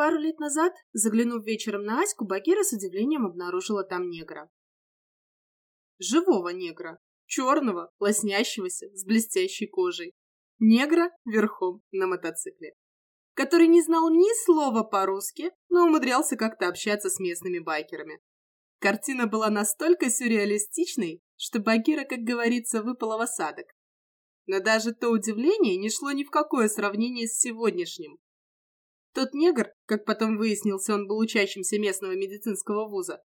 Пару лет назад, заглянув вечером на Аську, Багира с удивлением обнаружила там негра. Живого негра, черного, лоснящегося, с блестящей кожей. Негра верхом на мотоцикле, который не знал ни слова по-русски, но умудрялся как-то общаться с местными байкерами. Картина была настолько сюрреалистичной, что Багира, как говорится, выпала в осадок. Но даже то удивление не шло ни в какое сравнение с сегодняшним. Тот негр, как потом выяснился, он был учащимся местного медицинского вуза,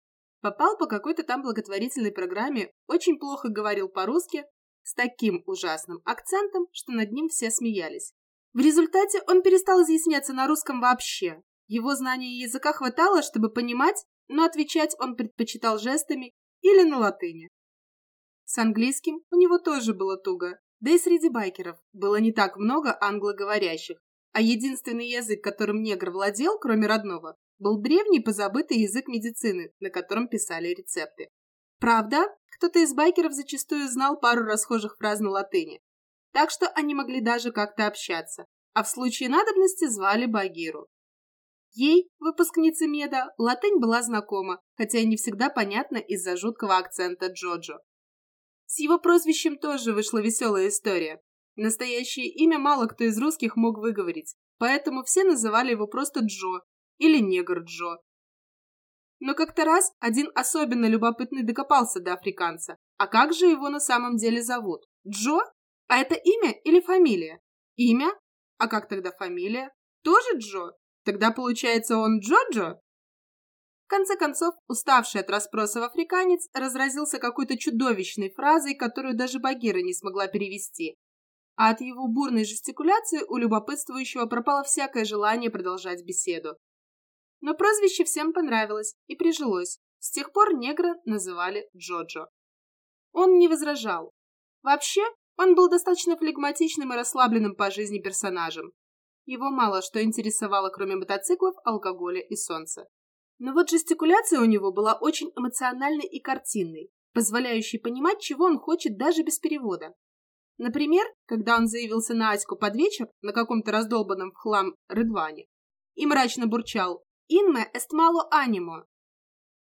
попал по какой-то там благотворительной программе, очень плохо говорил по-русски, с таким ужасным акцентом, что над ним все смеялись. В результате он перестал изъясняться на русском вообще. Его знания языка хватало, чтобы понимать, но отвечать он предпочитал жестами или на латыни. С английским у него тоже было туго, да и среди байкеров было не так много англоговорящих, а единственный язык, которым негр владел, кроме родного, был древний позабытый язык медицины, на котором писали рецепты. Правда, кто-то из байкеров зачастую знал пару расхожих фраз на латыни, так что они могли даже как-то общаться, а в случае надобности звали Багиру. Ей, выпускнице меда, латынь была знакома, хотя и не всегда понятна из-за жуткого акцента Джоджо. С его прозвищем тоже вышла веселая история. Настоящее имя мало кто из русских мог выговорить, поэтому все называли его просто Джо или негр Джо. Но как-то раз один особенно любопытный докопался до африканца. А как же его на самом деле зовут? Джо? А это имя или фамилия? Имя? А как тогда фамилия? Тоже Джо? Тогда получается он Джоджо? В конце концов, уставший от расспросов африканец разразился какой-то чудовищной фразой, которую даже Багира не смогла перевести, а от его бурной жестикуляции у любопытствующего пропало всякое желание продолжать беседу. Но прозвище всем понравилось и прижилось. С тех пор негра называли Джоджо. Он не возражал. Вообще, он был достаточно флегматичным и расслабленным по жизни персонажем. Его мало что интересовало, кроме мотоциклов, алкоголя и солнца. Но вот жестикуляция у него была очень эмоциональной и картинной, позволяющей понимать, чего он хочет даже без перевода. Например, когда он заявился на Аську под вечер на каком-то раздолбанном в хлам рыдване и мрачно бурчал «Инме est malo animo»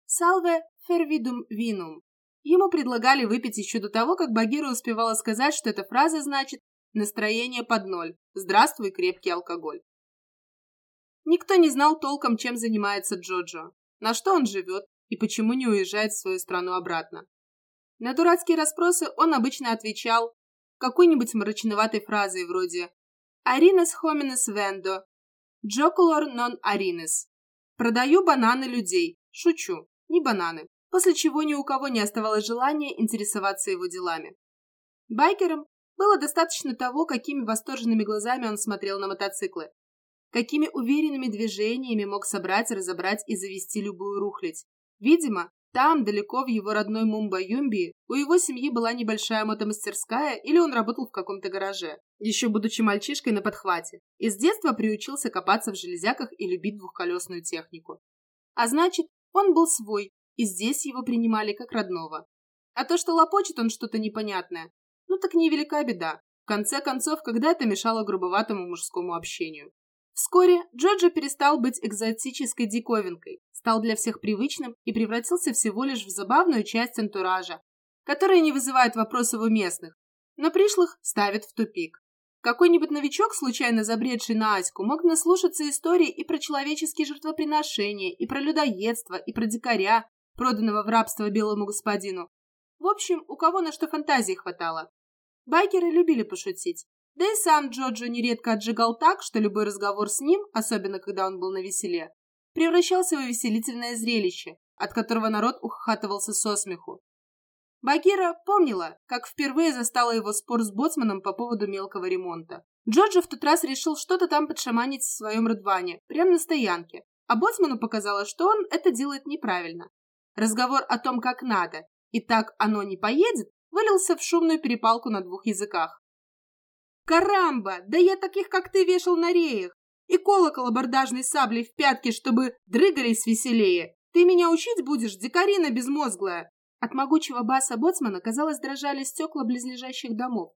«Salve fervidum vinum». Ему предлагали выпить еще до того, как Багира успевала сказать, что эта фраза значит «настроение под ноль, здравствуй, крепкий алкоголь». Никто не знал толком, чем занимается Джоджо, на что он живет и почему не уезжает в свою страну обратно. На дурацкие расспросы он обычно отвечал какой-нибудь мрачноватой фразой вроде «Аринес хоминес вендо», «Джокулор нон аринес». «Продаю бананы людей». Шучу, не бананы. После чего ни у кого не оставалось желания интересоваться его делами. Байкерам было достаточно того, какими восторженными глазами он смотрел на мотоциклы, какими уверенными движениями мог собрать, разобрать и завести любую рухлядь. Видимо, там, далеко в его родной Мумба-Юмби, у его семьи была небольшая мотомастерская или он работал в каком-то гараже, еще будучи мальчишкой на подхвате, и с детства приучился копаться в железяках и любить двухколесную технику. А значит, он был свой, и здесь его принимали как родного. А то, что лопочет он что-то непонятное, ну так невелика беда. В конце концов, когда это мешало грубоватому мужскому общению. Вскоре Джоджо перестал быть экзотической диковинкой, стал для всех привычным и превратился всего лишь в забавную часть антуража, которая не вызывает вопросов у местных, но пришлых ставит в тупик. Какой-нибудь новичок, случайно забредший на Аську, мог наслушаться истории и про человеческие жертвоприношения, и про людоедство, и про дикаря, проданного в рабство белому господину. В общем, у кого на что фантазии хватало. Байкеры любили пошутить, да и сам Джоджо нередко отжигал так, что любой разговор с ним, особенно когда он был на веселе, превращался в увеселительное зрелище, от которого народ ухахатывался со смеху. Багира помнила, как впервые застала его спор с боцманом по поводу мелкого ремонта. Джоджо в тот раз решил что-то там подшаманить в своем Рыдване, прямо на стоянке, а боцману показалось, что он это делает неправильно. Разговор о том, как надо, и так оно не поедет, вылился в шумную перепалку на двух языках. Карамба! Да я таких, как ты, вешал на реях! И колокол абордажной саблей в пятки, чтобы дрыгались веселее! Ты меня учить будешь, дикарина безмозглая!» От могучего баса боцмана, казалось, дрожали стекла близлежащих домов.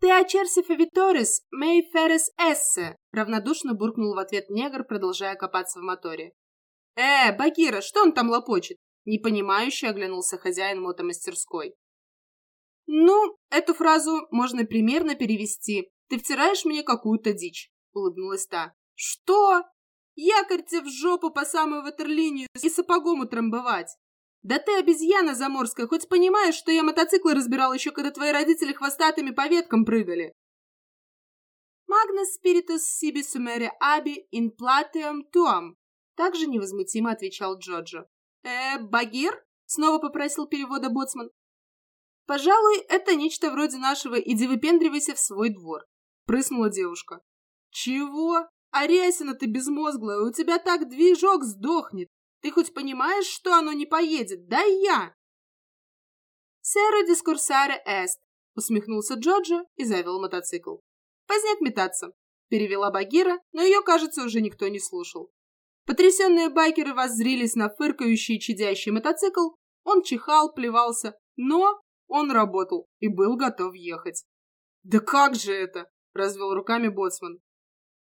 «Ты очерси фавиторис, мей феррес эссе!» равнодушно буркнул в ответ негр, продолжая копаться в моторе. «Э, Багира, что он там лопочет?» Непонимающе оглянулся хозяин мотомастерской. «Ну, эту фразу можно примерно перевести. Ты втираешь мне какую-то дичь», — улыбнулась та. «Что? Якорьте в жопу по самую ватерлинию и сапогом утрамбовать. Да ты обезьяна заморская, хоть понимаешь, что я мотоциклы разбирал еще, когда твои родители хвостатыми по веткам прыгали?» «Магнус спиритус сиби сумере аби ин платеум туам», также невозмутимо отвечал Джоджо. «Э, Багир?» — снова попросил перевода боцман. «Пожалуй, это нечто вроде нашего «иди выпендривайся в свой двор», — прыснула девушка. «Чего? Арясина ты безмозглая, у тебя так движок сдохнет. Ты хоть понимаешь, что оно не поедет? Да я!» «Сэра дискурсаре эст», — усмехнулся Джоджо и завел мотоцикл. «Позднять метаться», — перевела Багира, но ее, кажется, уже никто не слушал. Потрясенные байкеры воззрились на фыркающий чадящий мотоцикл, он чихал, плевался, но он работал и был готов ехать. «Да как же это?» — развел руками боцман.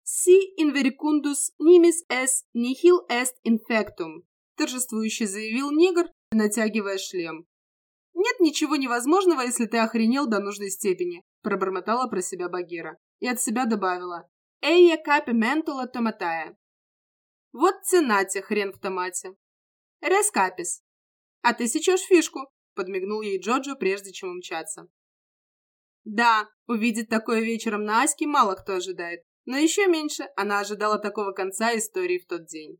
«Si invericundus nimis est nihil est infectum», — торжествующе заявил негр, натягивая шлем. «Нет ничего невозможного, если ты охренел до нужной степени», — пробормотала про себя Багира. И от себя добавила. «Эйя капи ментула томатая». Вот цена тебе, хрен в томате. Рескапис. А ты сечешь фишку, подмигнул ей Джоджо, прежде чем умчаться. Да, увидеть такое вечером на Аське мало кто ожидает, но еще меньше она ожидала такого конца истории в тот день.